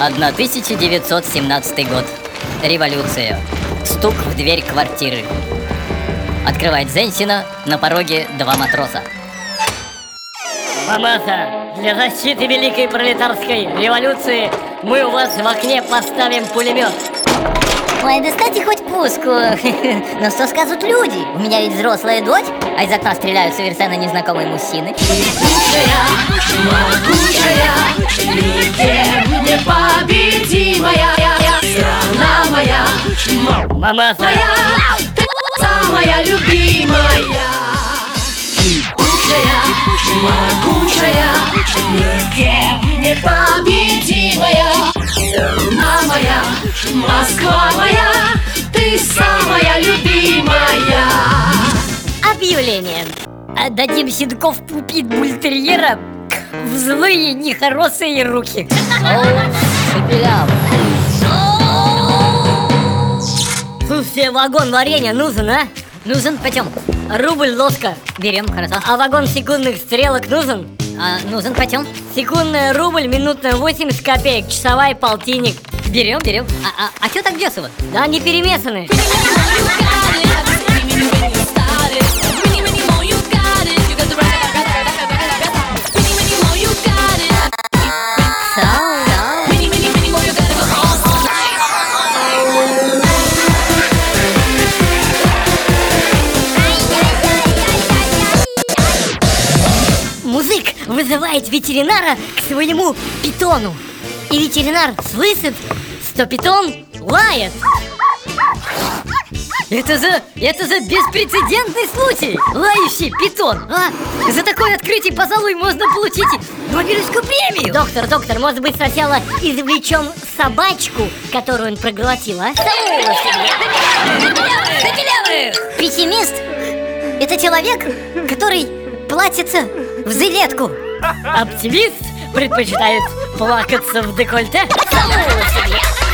1917 год. Революция. Стук в дверь квартиры. Открывает Зенсина, на пороге два матроса. Мамаса, для защиты великой пролетарской революции мы у вас в окне поставим пулемет. Ой, достаньте хоть пуску. Но что скажут люди? У меня ведь взрослая дочь, а из окна стреляют совершенно незнакомые мужчины. непобедимая Мамаса, моя Ты самая любимая Лучшая, могучая Никем непобедимая Страна моя, Москва моя Ты самая любимая объявление. Отдадим щенков пупит бультерьера в злые нехорошие руки. Вагон варенья нужен, а? Нужен, пойдем. Рубль ложка. Берем, хорошо. А вагон секундных стрелок нужен? А, нужен, пойдем. Секундная рубль, минутная 80 копеек, часовая полтинник. Берем, берем. А, а, а что так дешево? Да, они перемешаны. Музык вызывает ветеринара к своему питону. И ветеринар слышит, что питон лает. Это же, это же беспрецедентный случай! Лающий питон! А? За такое открытие, пожалуй, можно получить Нобелевскую премию! Доктор, доктор, может быть сначала извлечем собачку, которую он проглотил, а? Пессимист – это человек, который платится в жилетку. Оптимист предпочитает плакаться в декольте. Самого себе.